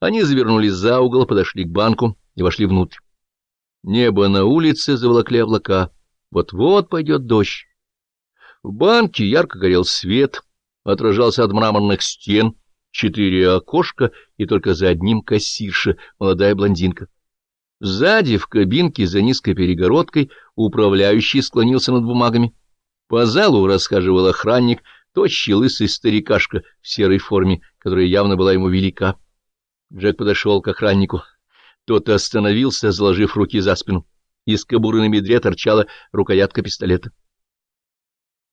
Они завернули за угол, подошли к банку и вошли внутрь. Небо на улице заволокли облака. Вот-вот пойдет дождь. В банке ярко горел свет, отражался от мраморных стен, четыре окошка и только за одним кассирша, молодая блондинка. Сзади, в кабинке, за низкой перегородкой, управляющий склонился над бумагами. По залу расхаживал охранник, тощий лысый старикашка в серой форме, которая явно была ему велика. Джек подошел к охраннику. Тот остановился, заложив руки за спину. Из кобуры на бедре торчала рукоятка пистолета.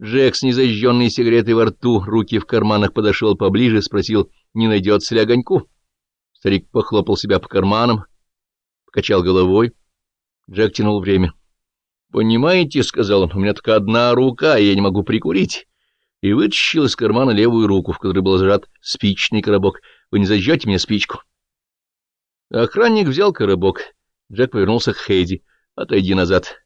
Джек с незажженной сигаретой во рту, руки в карманах, подошел поближе, спросил, не найдется ли огоньку. Старик похлопал себя по карманам, покачал головой. Джек тянул время. — Понимаете, — сказал он, — у меня только одна рука, и я не могу прикурить. И вытащил из кармана левую руку, в которой был зажат спичный коробок. Вы не зажжете мне спичку? Охранник взял коробок. Джек повернулся к Хейди. — Отойди назад.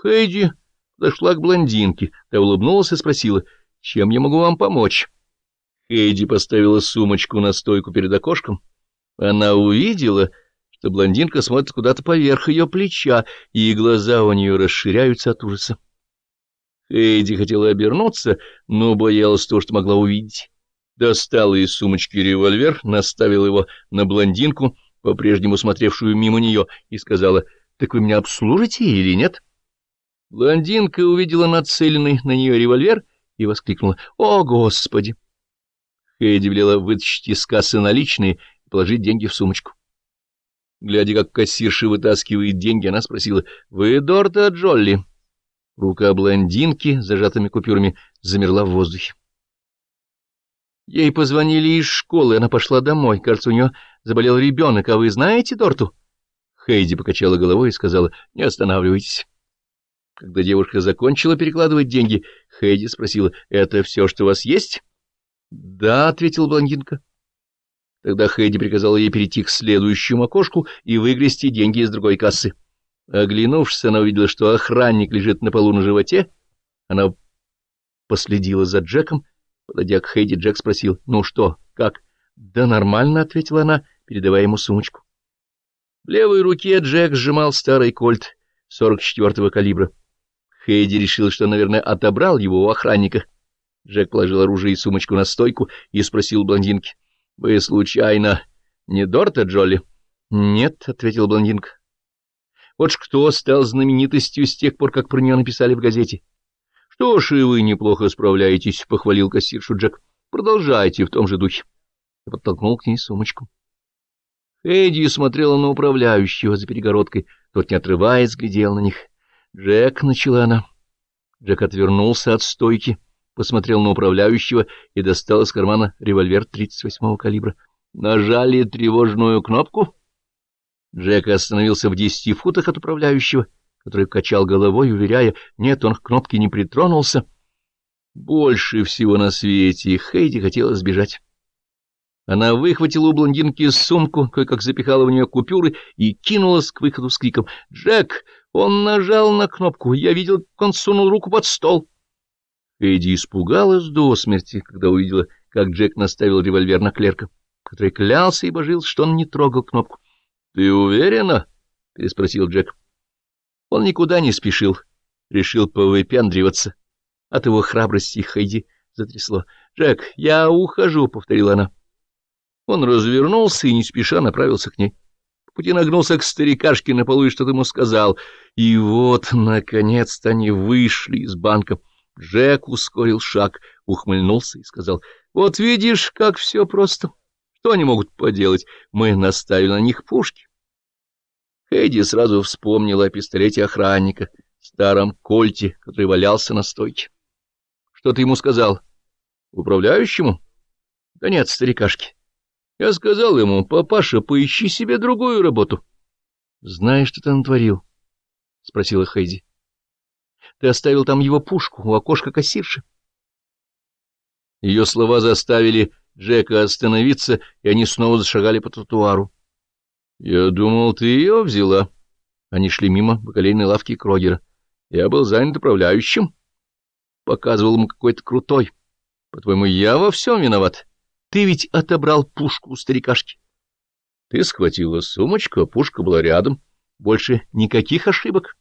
Хейди подошла к блондинке. Та улыбнулась и спросила, — чем я могу вам помочь? Хейди поставила сумочку на стойку перед окошком. Она увидела что блондинка смотрит куда-то поверх ее плеча, и глаза у нее расширяются от ужаса. Эйди хотела обернуться, но боялась того, что могла увидеть. Достала из сумочки револьвер, наставила его на блондинку, по-прежнему смотревшую мимо нее, и сказала, «Так вы меня обслужите или нет?» Блондинка увидела нацеленный на нее револьвер и воскликнула, «О, Господи!» Хейди велела вытащить из кассы наличные и положить деньги в сумочку. Глядя, как кассирша вытаскивает деньги, она спросила, «Вы Дорта Джолли?» Рука блондинки с зажатыми купюрами замерла в воздухе. Ей позвонили из школы, она пошла домой. Кажется, у нее заболел ребенок. А вы знаете Дорту? Хейди покачала головой и сказала, «Не останавливайтесь». Когда девушка закончила перекладывать деньги, Хейди спросила, «Это все, что у вас есть?» «Да», — ответила блондинка. Тогда Хэдди приказала ей перейти к следующему окошку и выгрести деньги из другой кассы. Оглянувшись, она увидела, что охранник лежит на полу на животе. Она последила за Джеком. Подойдя к Хэдди, Джек спросил, «Ну что, как?» «Да нормально», — ответила она, передавая ему сумочку. В левой руке Джек сжимал старый кольт 44-го калибра. Хейди решил, что, наверное, отобрал его у охранника. Джек положил оружие и сумочку на стойку и спросил блондинки. — Вы, случайно, не Дорта Джоли? — Нет, — ответил блондинка. — Вот ж кто стал знаменитостью с тех пор, как про нее написали в газете. — Что ж, и вы неплохо справляетесь, — похвалил кассиршу Джек. — Продолжайте в том же духе. И подтолкнул к ней сумочку. Эдди смотрела на управляющего за перегородкой. Тот, не отрываясь, глядел на них. — Джек, — начала она. Джек отвернулся от стойки посмотрел на управляющего и достал из кармана револьвер 38-го калибра. «Нажали тревожную кнопку?» Джек остановился в десяти футах от управляющего, который качал головой, уверяя, нет, он к кнопке не притронулся. Больше всего на свете Хейди хотела сбежать. Она выхватила у блондинки сумку, кое-как запихала в нее купюры и кинулась к выходу с криком «Джек! Он нажал на кнопку! Я видел, как он сунул руку под стол!» Эдди испугалась до смерти, когда увидела, как Джек наставил револьвер на клерка, который клялся и божился, что он не трогал кнопку. — Ты уверена? — переспросил Джек. Он никуда не спешил, решил повыпендриваться. От его храбрости Хэйди затрясло. — Джек, я ухожу, — повторила она. Он развернулся и не спеша направился к ней. По пути нагнулся к старикашке на полу и что-то ему сказал. И вот, наконец-то, они вышли из банка. — Джек ускорил шаг, ухмыльнулся и сказал, — Вот видишь, как все просто. Что они могут поделать? Мы наставили на них пушки. Хэдди сразу вспомнила о пистолете охранника, старом кольте, который валялся на стойке. — Что ты ему сказал? — Управляющему? — Да нет, старикашки. Я сказал ему, папаша, поищи себе другую работу. — Знаешь, что ты натворил? — спросила Хэйди. Ты оставил там его пушку у окошка кассирши. Ее слова заставили Джека остановиться, и они снова зашагали по тротуару. — Я думал, ты ее взяла. Они шли мимо бакалейной лавки Крогера. Я был занят управляющим. Показывал ему какой-то крутой. По-твоему, я во всем виноват? Ты ведь отобрал пушку у старикашки. Ты схватила сумочку, а пушка была рядом. Больше никаких ошибок.